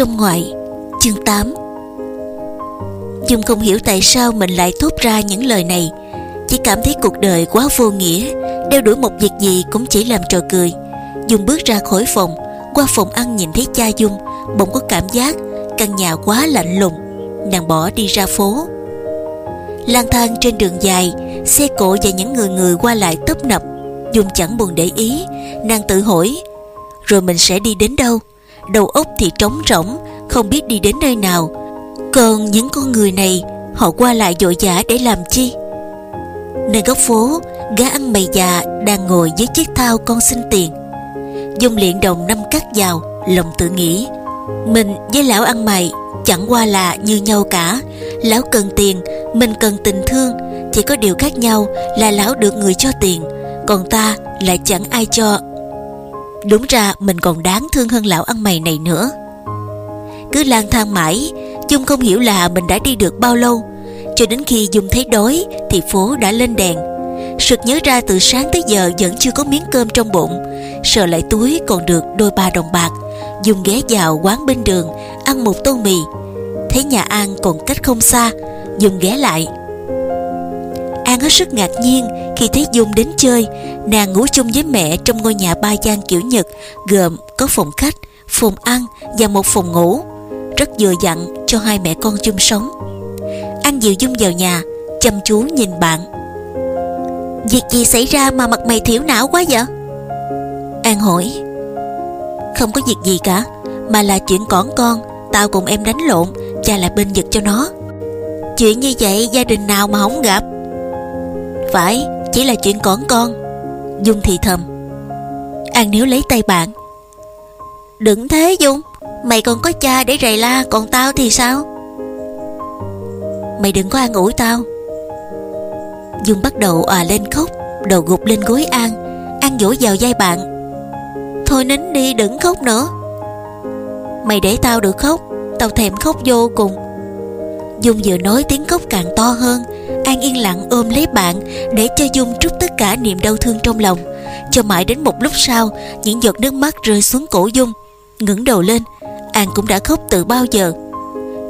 Sông ngoại, Chương 8 Dung không hiểu tại sao mình lại thốt ra những lời này. Chỉ cảm thấy cuộc đời quá vô nghĩa, Đeo đuổi một việc gì cũng chỉ làm trò cười. Dung bước ra khỏi phòng, Qua phòng ăn nhìn thấy cha Dung, Bỗng có cảm giác Căn nhà quá lạnh lùng, Nàng bỏ đi ra phố. Lang thang trên đường dài, Xe cộ và những người người qua lại tấp nập. Dung chẳng buồn để ý, Nàng tự hỏi, Rồi mình sẽ đi đến đâu? Đầu óc thì trống rỗng, Không biết đi đến nơi nào. Còn những con người này, Họ qua lại dội dã để làm chi? Nơi góc phố Gã ăn mày già đang ngồi với chiếc thao con xin tiền. Dung luyện đồng năm cắt vào, Lòng tự nghĩ, Mình với lão ăn mày chẳng qua là như nhau cả. Lão cần tiền, Mình cần tình thương Chỉ có điều khác nhau là lão được người cho tiền, Còn ta lại chẳng ai cho. Đúng ra mình còn đáng thương hơn lão ăn mày này nữa. Cứ lang thang mãi Dung không hiểu là mình đã đi được bao lâu. Cho đến khi Dung thấy đói, Thì phố đã lên đèn. Sực nhớ ra từ sáng tới giờ Vẫn chưa có miếng cơm trong bụng. Sợ lại túi còn được đôi ba đồng bạc. Dung ghé vào quán bên đường, Ăn một tô mì. Thấy nhà An còn cách không xa, Dung ghé lại. Lan hết sức ngạc nhiên khi thấy Dung đến chơi. Nàng ngủ chung với mẹ trong ngôi nhà ba gian kiểu Nhật Gồm có phòng khách, phòng ăn và một phòng ngủ. Rất vừa dặn cho hai mẹ con chung sống. Anh dìu Dung vào nhà Chăm chú nhìn bạn. Việc gì xảy ra mà mặt mày thiểu não quá vậy? An hỏi. Không có việc gì cả Mà là chuyện cỏn con Tao cùng em đánh lộn Cha lại bên giật cho nó. Chuyện như vậy gia đình nào mà không gặp? Phải, Chỉ là chuyện cỏn con. Dung thì thầm. An nếu lấy tay bạn. Đừng thế, Dung. Mày còn có cha để rầy la, Còn tao thì sao? Mày đừng có an ủi tao. Dung bắt đầu òa lên khóc, Đầu gục lên gối An. An vỗ vào vai bạn. Thôi nín đi, đừng khóc nữa. Mày để tao được khóc, Tao thèm khóc vô cùng. Dung vừa nói tiếng khóc càng to hơn An yên lặng ôm lấy bạn Để cho Dung trút tất cả niềm đau thương trong lòng. Cho mãi đến một lúc sau, Những giọt nước mắt rơi xuống cổ Dung, ngẩng đầu lên. An cũng đã khóc từ bao giờ.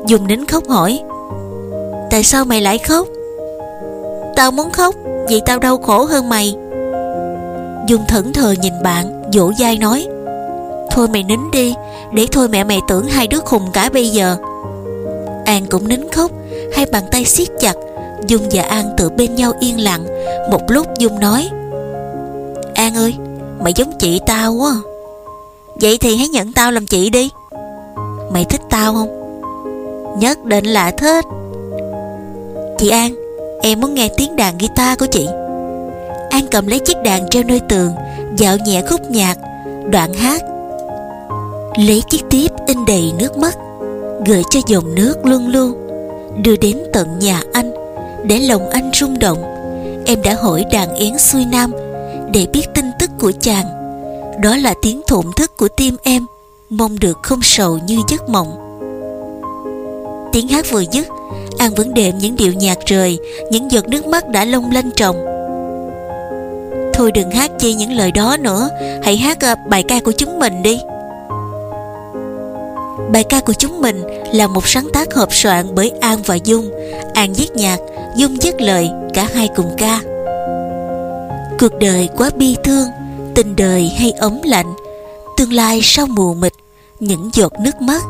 Dung nín khóc hỏi, Tại sao mày lại khóc? Tao muốn khóc Vì tao đau khổ hơn mày. Dung thẫn thờ nhìn bạn dỗ dai nói, Thôi mày nín đi, Để thôi mẹ mày tưởng hai đứa khùng cả bây giờ. An cũng nín khóc, Hai bàn tay siết chặt Dung và An tựa bên nhau yên lặng. Một lúc Dung nói, An ơi, Mày giống chị tao quá. Vậy thì hãy nhận tao làm chị đi. Mày thích tao không? Nhất định là thích. Chị An, Em muốn nghe tiếng đàn guitar của chị. An cầm lấy chiếc đàn treo nơi tường, Dạo nhẹ khúc nhạc, Đoạn hát. Lấy chiếc tiếp in đầy nước mắt, Gửi cho dòng nước luôn luôn, Đưa đến tận nhà anh. Để lòng anh rung động. Em đã hỏi đàn én xuôi nam Để biết tin tức của chàng. Đó là tiếng thổn thức của tim em Mong được không sầu như giấc mộng. Tiếng hát vừa dứt An vẫn đệm những điệu nhạc rời Những giọt nước mắt đã long lanh tròng. Thôi đừng hát chi những lời đó nữa Hãy hát ờ, bài ca của chúng mình đi. Bài ca của chúng mình là một sáng tác hợp soạn bởi An và Dung. An viết nhạc, Dung dứt lời, cả hai cùng ca. Cuộc đời quá bi thương, tình đời hay ấm lạnh Tương lai sau mù mịt, những giọt nước mắt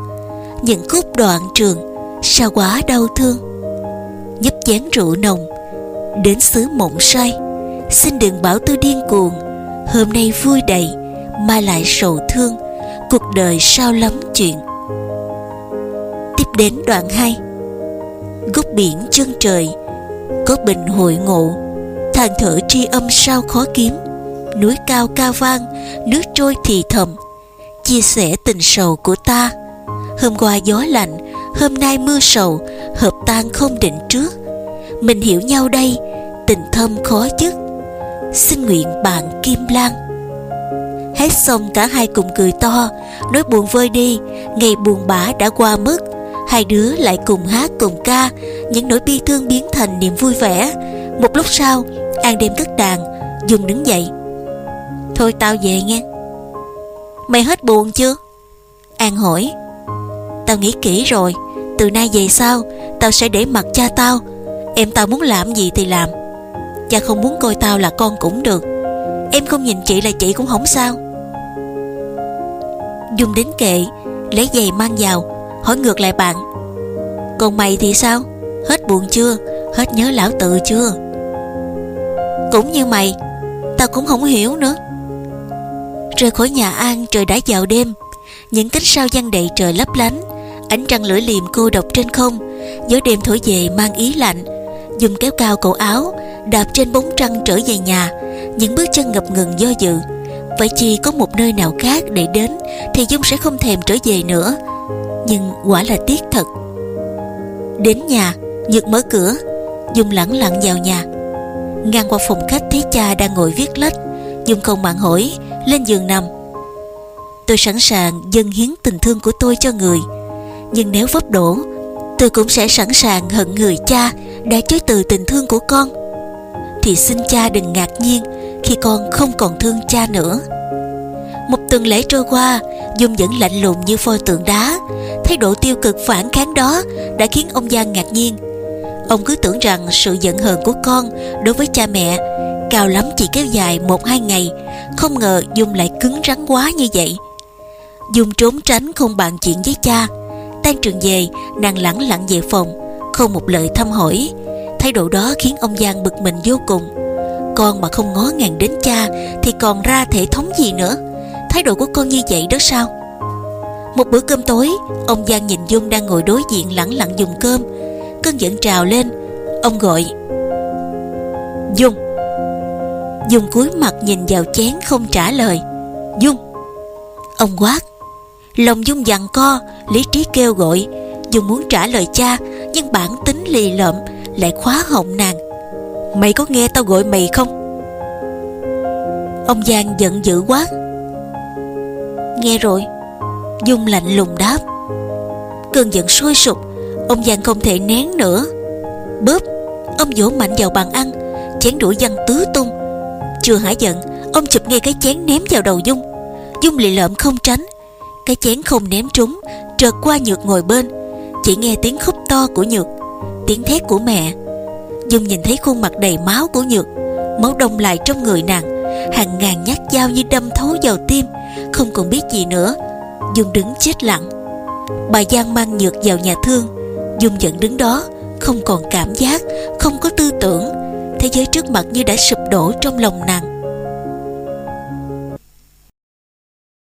Những khúc đoạn trường, sao quá đau thương. Nhấp chén rượu nồng, đến xứ mộng say Xin đừng bảo tôi điên cuồng Hôm nay vui đầy, mai lại sầu thương Cuộc đời sao lắm chuyện. Tiếp đến đoạn 2 Góc biển chân trời có bình hội ngộ. Than thở tri âm sao khó kiếm. Núi cao ca vang, Nước trôi thì thầm. Chia sẻ tình sầu của ta. Hôm qua gió lạnh, Hôm nay mưa sầu, Hợp tan không định trước. Mình hiểu nhau đây, Tình thâm khó dứt. Xin nguyện bạn Kim Lan. Hết xong cả hai cùng cười to, Nói buồn vơi đi, Ngày buồn bã đã qua mất. Hai đứa lại cùng hát cùng ca những nỗi bi thương biến thành niềm vui vẻ. Một lúc sau, An đem cất đàn Dùng đứng dậy. Thôi tao về nghe. Mày hết buồn chưa? An hỏi. Tao nghĩ kỹ rồi, Từ nay về sau, Tao sẽ để mặt cha tao. Em tao muốn làm gì thì làm. Cha không muốn coi tao là con cũng được. Em không nhìn chị là chị cũng không sao. Dung đến kệ, Lấy giày mang vào, Hỏi ngược lại bạn. Còn mày thì sao? Hết buồn chưa? Hết nhớ lão tự chưa? Cũng như mày, Tao cũng không hiểu nữa. Rời khỏi nhà An, trời đã vào đêm. Những cánh sao giăng đầy trời lấp lánh, Ánh trăng lưỡi liềm cô độc trên không. Gió đêm thổi về mang ý lạnh, Dùng kéo cao cổ áo, Đạp trên bóng trăng trở về nhà. Những bước chân ngập ngừng do dự. Vậy chi có một nơi nào khác để đến Thì Dung sẽ không thèm trở về nữa. Nhưng quả là tiếc thật. Đến nhà Nhược mở cửa Dung lẳng lặng vào nhà. Ngang qua phòng khách thấy cha đang ngồi viết lách Dung không mặn hỏi, Lên giường nằm. Tôi sẵn sàng dâng hiến tình thương của tôi cho người. Nhưng nếu vấp đổ, Tôi cũng sẽ sẵn sàng hận người cha Đã chối từ tình thương của con. Thì xin cha đừng ngạc nhiên Khi con không còn thương cha nữa. Một tuần lễ trôi qua Dung vẫn lạnh lùng như phôi tượng đá. Thái độ tiêu cực phản kháng đó Đã khiến ông Giang ngạc nhiên. Ông cứ tưởng rằng sự giận hờn của con Đối với cha mẹ Cao lắm chỉ kéo dài một hai ngày, Không ngờ Dung lại cứng rắn quá như vậy. Dung trốn tránh không bàn chuyện với cha. Tan trường về, Nàng lẳng lặng về phòng, Không một lời thăm hỏi. Thái độ đó khiến ông Giang bực mình vô cùng. Con mà không ngó ngàng đến cha Thì còn ra thể thống gì nữa? Thái độ của con như vậy đó sao? Một bữa cơm tối, Ông Giang nhìn Dung đang ngồi đối diện lẳng lặng dùng cơm. Cơn giận trào lên. Ông gọi, Dung. Dung cúi mặt nhìn vào chén không trả lời. Dung. Ông quát, Lòng Dung dằn co, Lý trí kêu gọi. Dung muốn trả lời cha, Nhưng bản tính lì lợm, Lại khóa họng nàng. Mày có nghe tao gọi mày không? Ông Giang giận dữ quá Nghe rồi. Dung lạnh lùng đáp, Cơn giận sôi sục Ông Giang không thể nén nữa. Bóp Ông vỗ mạnh vào bàn ăn, Chén đũa văng tứ tung. Chưa hả giận, Ông chụp ngay cái chén ném vào đầu Dung. Dung lì lợm không tránh. Cái chén không ném trúng, Trượt qua Nhược ngồi bên. Chỉ nghe tiếng khóc to của Nhược, Tiếng thét của mẹ. Dung nhìn thấy khuôn mặt đầy máu của Nhược, Máu đông lại trong người nàng, Hàng ngàn nhát dao như đâm thấu vào tim, Không còn biết gì nữa. Dung đứng chết lặng. Bà Giang mang Nhược vào nhà thương Dung dẫn đứng đó, Không còn cảm giác, Không có tư tưởng. Thế giới trước mặt như đã sụp đổ trong lòng nàng.